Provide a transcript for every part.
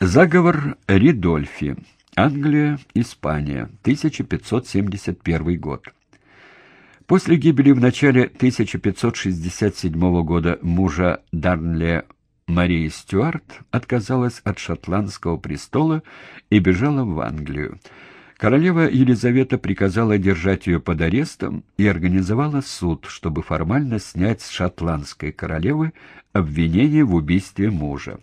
Заговор Ридольфи. Англия, Испания. 1571 год. После гибели в начале 1567 года мужа Дарнле Марии Стюарт отказалась от шотландского престола и бежала в Англию. Королева Елизавета приказала держать ее под арестом и организовала суд, чтобы формально снять с шотландской королевы обвинение в убийстве мужа.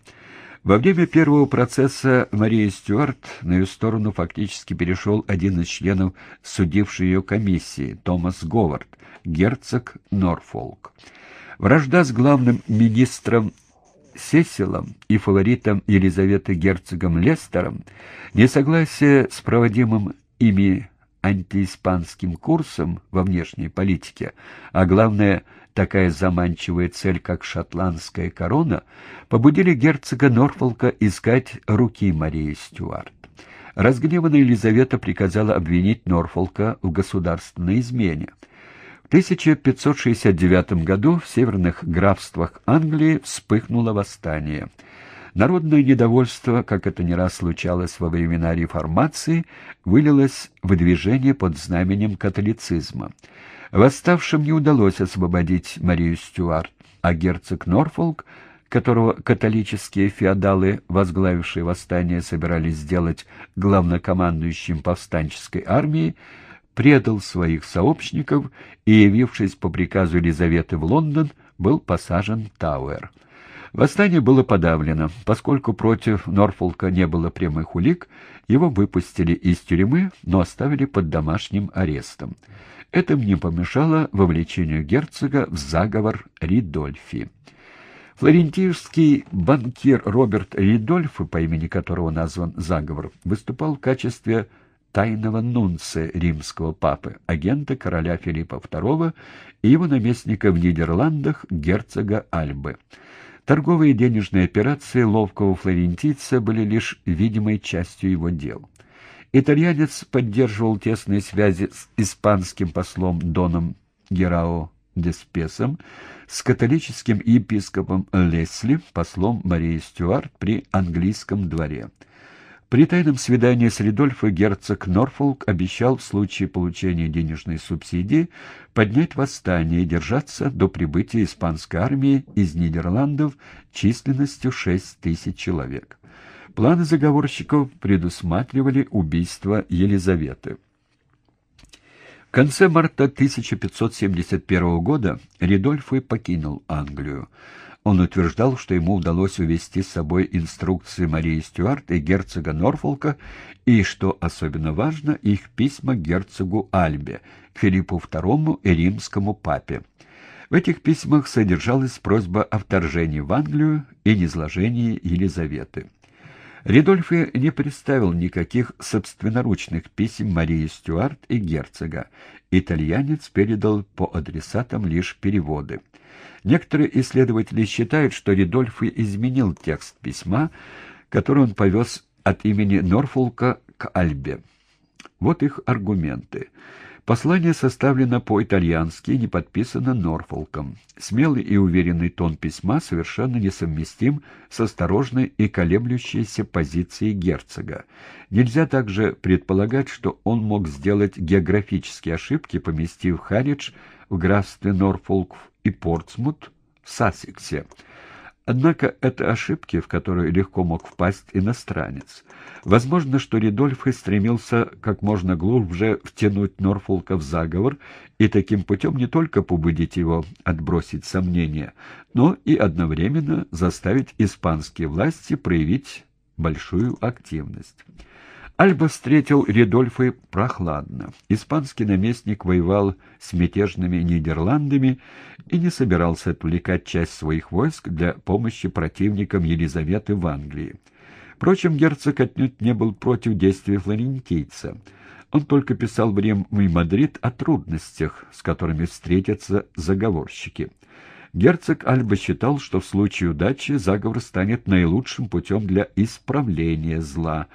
Во время первого процесса Мария Стюарт на ее сторону фактически перешел один из членов судившей ее комиссии, Томас Говард, герцог Норфолк. Вражда с главным министром Сесилом и фаворитом Елизаветы герцогом Лестером, несогласие с проводимым ими антииспанским курсом во внешней политике, а главное – такая заманчивая цель, как шотландская корона, побудили герцога Норфолка искать руки Марии Стюарт. Разгневанная Елизавета приказала обвинить Норфолка в государственной измене. В 1569 году в северных графствах Англии вспыхнуло восстание. Народное недовольство, как это не раз случалось во времена реформации, вылилось в движение под знаменем католицизма. Восставшим не удалось освободить Марию Стюарт, а герцог Норфолк, которого католические феодалы, возглавившие восстание, собирались сделать главнокомандующим повстанческой армии, предал своих сообщников и, явившись по приказу Елизаветы в Лондон, был посажен Тауэр. Восстание было подавлено. Поскольку против Норфолка не было прямых улик, его выпустили из тюрьмы, но оставили под домашним арестом. Это не помешало вовлечению герцога в заговор Ридольфи. Флорентийский банкир Роберт Ридольф, по имени которого назван заговор, выступал в качестве тайного нунца римского папы, агента короля Филиппа II и его наместника в Нидерландах герцога Альбы. Торговые и денежные операции ловкого флорентийца были лишь видимой частью его дел. Итальянец поддерживал тесные связи с испанским послом Доном Герао Деспесом, с католическим епископом Лесли, послом Марии Стюарт при английском дворе. При тайном свидании с Ридольфо герцог Норфолк обещал в случае получения денежной субсидии поднять восстание и держаться до прибытия испанской армии из Нидерландов численностью 6 тысяч человек. Планы заговорщиков предусматривали убийство Елизаветы. В конце марта 1571 года Ридольфо покинул Англию. Он утверждал, что ему удалось увести с собой инструкции Марии Стюарт и герцога Норфолка, и, что особенно важно, их письма герцогу Альбе, Филиппу II и римскому папе. В этих письмах содержалась просьба о вторжении в Англию и низложении Елизаветы. Ридольфи не представил никаких собственноручных писем Марии Стюарт и герцога. Итальянец передал по адресатам лишь переводы. Некоторые исследователи считают, что Ридольфи изменил текст письма, который он повез от имени Норфолка к Альбе. Вот их аргументы. Послание составлено по-итальянски и не подписано Норфолком. Смелый и уверенный тон письма совершенно несовместим с осторожной и колеблющейся позицией герцога. Нельзя также предполагать, что он мог сделать географические ошибки, поместив Харридж в графстве Норфолк и Портсмут в Сассексе. Однако это ошибки, в которые легко мог впасть иностранец. Возможно, что Ридольф и стремился как можно глубже втянуть Норфолка в заговор и таким путем не только побудить его отбросить сомнения, но и одновременно заставить испанские власти проявить большую активность. Альба встретил Ридольфа прохладно. Испанский наместник воевал с мятежными Нидерландами и не собирался отвлекать часть своих войск для помощи противникам Елизаветы в Англии. Впрочем, герцог отнюдь не был против действий флорентийца. Он только писал в Рим и Мадрид о трудностях, с которыми встретятся заговорщики. Герцог Альба считал, что в случае удачи заговор станет наилучшим путем для исправления зла,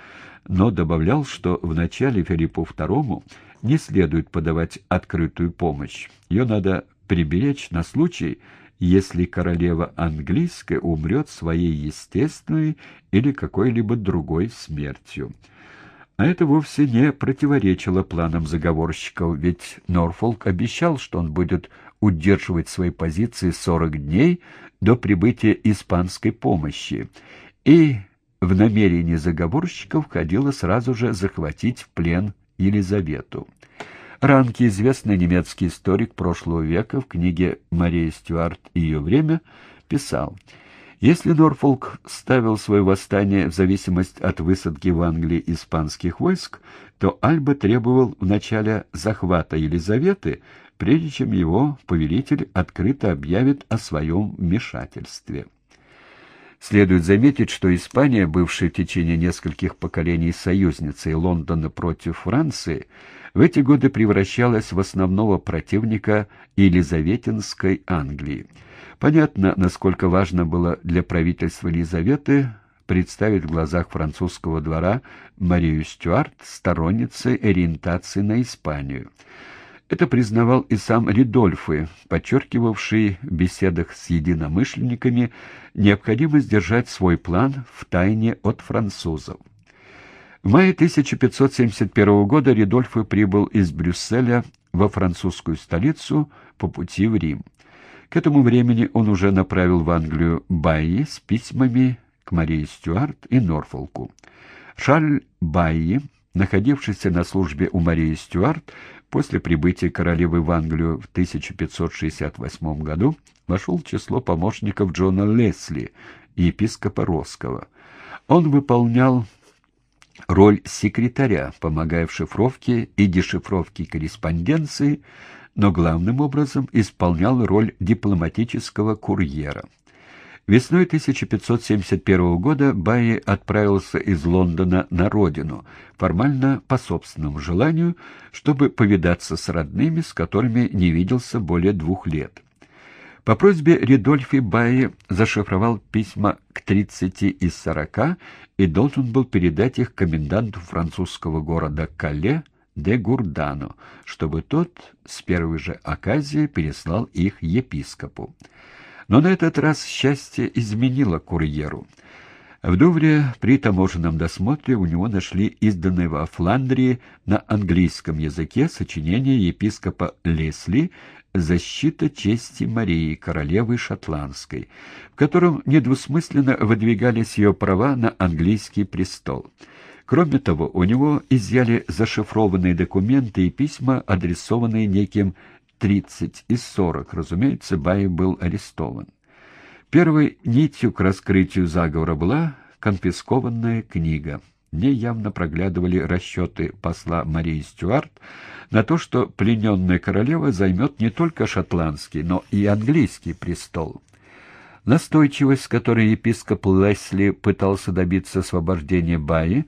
но добавлял, что вначале Филиппу II не следует подавать открытую помощь. Ее надо приберечь на случай, если королева английская умрет своей естественной или какой-либо другой смертью. А это вовсе не противоречило планам заговорщиков, ведь Норфолк обещал, что он будет удерживать свои позиции 40 дней до прибытия испанской помощи, и в намерение заговорщиков входило сразу же захватить в плен Елизавету. Ранки, известный немецкий историк прошлого века, в книге «Мария Стюарт и ее время» писал, «Если Норфолк ставил свое восстание в зависимость от высадки в Англии испанских войск, то Альба требовал вначале захвата Елизаветы, прежде чем его повелитель открыто объявит о своем вмешательстве». Следует заметить, что Испания, бывшая в течение нескольких поколений союзницей Лондона против Франции, в эти годы превращалась в основного противника Елизаветинской Англии. Понятно, насколько важно было для правительства Елизаветы представить в глазах французского двора Марию Стюарт сторонницей ориентации на Испанию. Это признавал и сам Ридольфы, подчеркивавший в беседах с единомышленниками необходимость держать свой план в тайне от французов. В мае 1571 года Ридольфы прибыл из Брюсселя во французскую столицу по пути в Рим. К этому времени он уже направил в Англию Байи с письмами к Марии Стюарт и Норфолку. Шарль Байи, находившийся на службе у Марии Стюарт, после прибытия королевы в Англию в 1568 году вошел в число помощников Джона Лесли, епископа Росского. Он выполнял роль секретаря, помогая в шифровке и дешифровке корреспонденции, но главным образом исполнял роль дипломатического курьера. Весной 1571 года Байи отправился из Лондона на родину, формально по собственному желанию, чтобы повидаться с родными, с которыми не виделся более двух лет. По просьбе Ридольфи Байи зашифровал письма к 30 из 40 и должен был передать их коменданту французского города Кале де Гурдану, чтобы тот с первой же оказии переслал их епископу. Но на этот раз счастье изменило курьеру. В Дувре при таможенном досмотре у него нашли изданное во Фландрии на английском языке сочинение епископа Лесли «Защита чести Марии, королевы шотландской», в котором недвусмысленно выдвигались ее права на английский престол. Кроме того, у него изъяли зашифрованные документы и письма, адресованные неким 30 из 40, разумеется, Бай был арестован. Первой нитью к раскрытию заговора была конфискованная книга. В явно проглядывали расчеты посла Марии Стюарт на то, что плененная королева займет не только шотландский, но и английский престол. Настойчивость, с которой епископ Лесли пытался добиться освобождения Баи,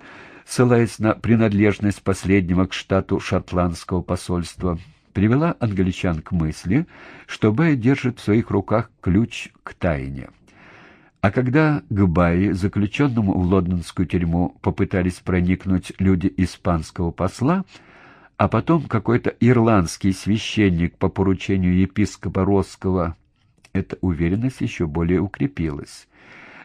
ссылаясь на принадлежность последнего к штату шотландского посольства, привела англичан к мысли, что Бай держит в своих руках ключ к тайне. А когда к Баи, заключенному в лондонскую тюрьму, попытались проникнуть люди испанского посла, а потом какой-то ирландский священник по поручению епископа Росского, эта уверенность еще более укрепилась.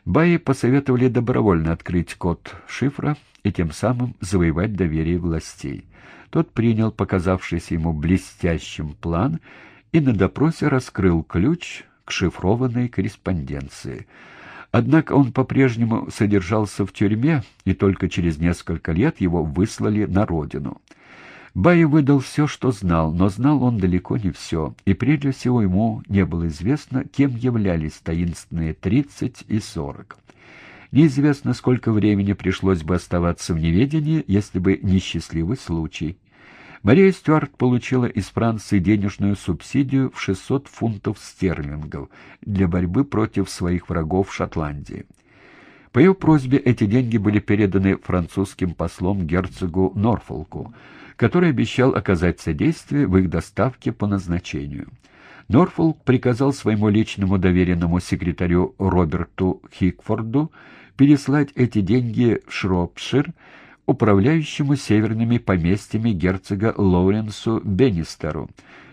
Баи посоветовали добровольно открыть код шифра и тем самым завоевать доверие властей. Тот принял показавшийся ему блестящим план и на допросе раскрыл ключ к шифрованной корреспонденции. Однако он по-прежнему содержался в тюрьме, и только через несколько лет его выслали на родину. Бай выдал все, что знал, но знал он далеко не все, и прежде всего ему не было известно, кем являлись таинственные тридцать и сорок. Неизвестно, сколько времени пришлось бы оставаться в неведении, если бы не счастливый случай. Мария Стюарт получила из Франции денежную субсидию в 600 фунтов стерлингов для борьбы против своих врагов в Шотландии. По ее просьбе эти деньги были переданы французским послом герцогу Норфолку, который обещал оказать содействие в их доставке по назначению. Норфолк приказал своему личному доверенному секретарю Роберту Хикфорду переслать эти деньги в Шропшир, управляющему северными поместьями герцога Лоуренсу Беннистеру,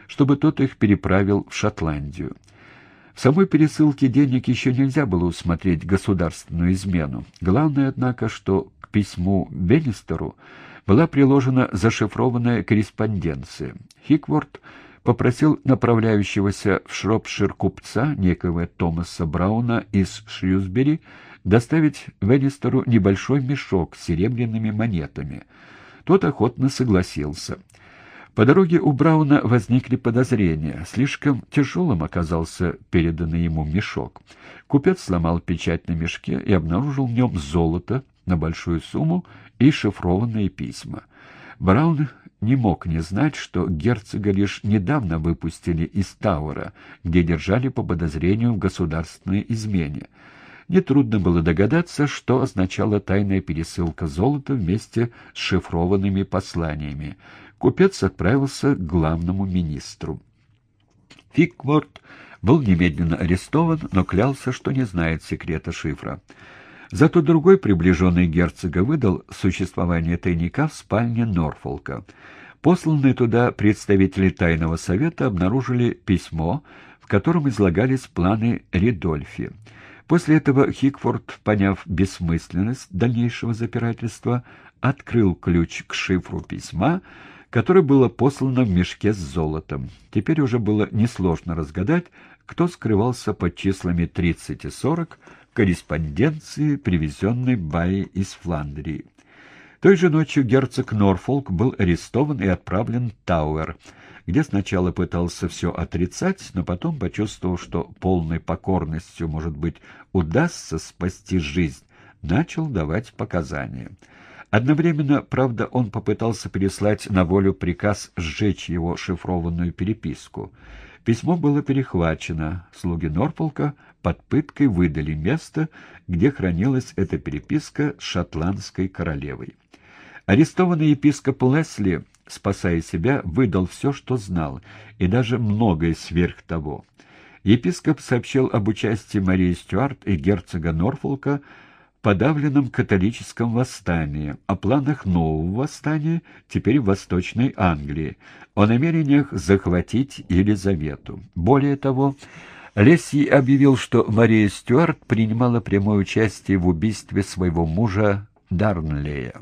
чтобы тот их переправил в Шотландию. В самой пересылке денег еще нельзя было усмотреть государственную измену. Главное, однако, что к письму Беннистеру была приложена зашифрованная корреспонденция. Хикворд попросил направляющегося в Шропшир купца, некого Томаса Брауна из Шрюсбери, доставить Веннистеру небольшой мешок с серебряными монетами. Тот охотно согласился. По дороге у Брауна возникли подозрения. Слишком тяжелым оказался переданный ему мешок. Купец сломал печать на мешке и обнаружил в нем золото на большую сумму и шифрованные письма. Браун не мог не знать, что герцога лишь недавно выпустили из Тауэра, где держали по подозрению в государственной измене. Нетрудно было догадаться, что означала тайная пересылка золота вместе с шифрованными посланиями. Купец отправился к главному министру. Фикворд был немедленно арестован, но клялся, что не знает секрета шифра. Зато другой приближенный герцога выдал существование тайника в спальне Норфолка. Посланные туда представители тайного совета обнаружили письмо, в котором излагались планы Ридольфи. После этого Хикфорд, поняв бессмысленность дальнейшего запирательства, открыл ключ к шифру письма, которое было послано в мешке с золотом. Теперь уже было несложно разгадать, кто скрывался под числами 30 и 40 в корреспонденции, привезенной Баи из Фландрии. Той же ночью герцог Норфолк был арестован и отправлен в Тауэр — где сначала пытался все отрицать, но потом почувствовал, что полной покорностью, может быть, удастся спасти жизнь, начал давать показания. Одновременно, правда, он попытался переслать на волю приказ сжечь его шифрованную переписку. Письмо было перехвачено. Слуги Норфолка под пыткой выдали место, где хранилась эта переписка с шотландской королевой. Арестованный епископ Лесли спасая себя, выдал все, что знал, и даже многое сверх того. Епископ сообщил об участии Марии Стюарт и герцога Норфолка подавленном католическом восстании, о планах нового восстания теперь в Восточной Англии, о намерениях захватить Елизавету. Более того, Лесси объявил, что Мария Стюарт принимала прямое участие в убийстве своего мужа Дарнлея.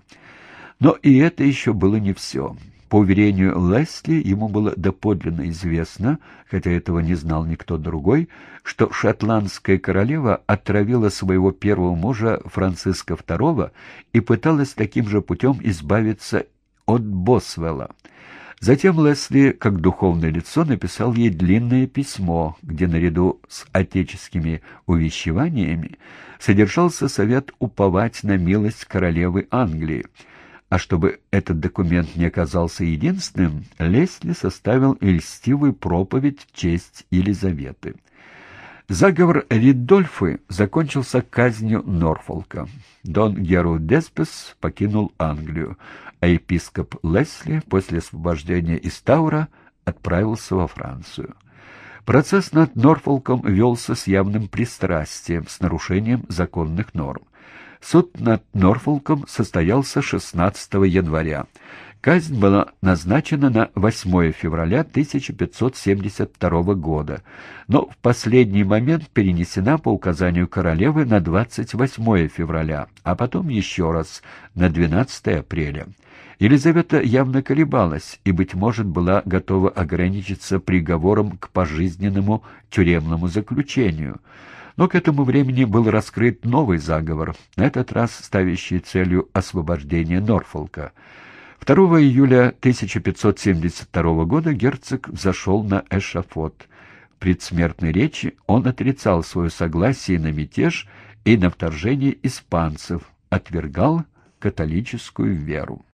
Но и это еще было не все. По уверению Лесли, ему было доподлинно известно, хотя этого не знал никто другой, что шотландская королева отравила своего первого мужа Франциска II и пыталась таким же путем избавиться от Босвелла. Затем Лесли, как духовное лицо, написал ей длинное письмо, где наряду с отеческими увещеваниями содержался совет уповать на милость королевы Англии, а чтобы этот документ не оказался единственным, Лесли составил льстивую проповедь в честь Елизаветы. Заговор Ридольфы закончился казнью Норфолка. Дон Геру Деспес покинул Англию, а епископ Лесли после освобождения из Таура отправился во Францию. Процесс над Норфолком велся с явным пристрастием, с нарушением законных норм. Суд над Норфолком состоялся 16 января. Казнь была назначена на 8 февраля 1572 года, но в последний момент перенесена по указанию королевы на 28 февраля, а потом еще раз на 12 апреля. Елизавета явно колебалась и, быть может, была готова ограничиться приговором к пожизненному тюремному заключению. Но к этому времени был раскрыт новый заговор, на этот раз ставящий целью освобождение Норфолка. 2 июля 1572 года герцог зашел на эшафот. В предсмертной речи он отрицал свое согласие на мятеж и на вторжение испанцев, отвергал католическую веру.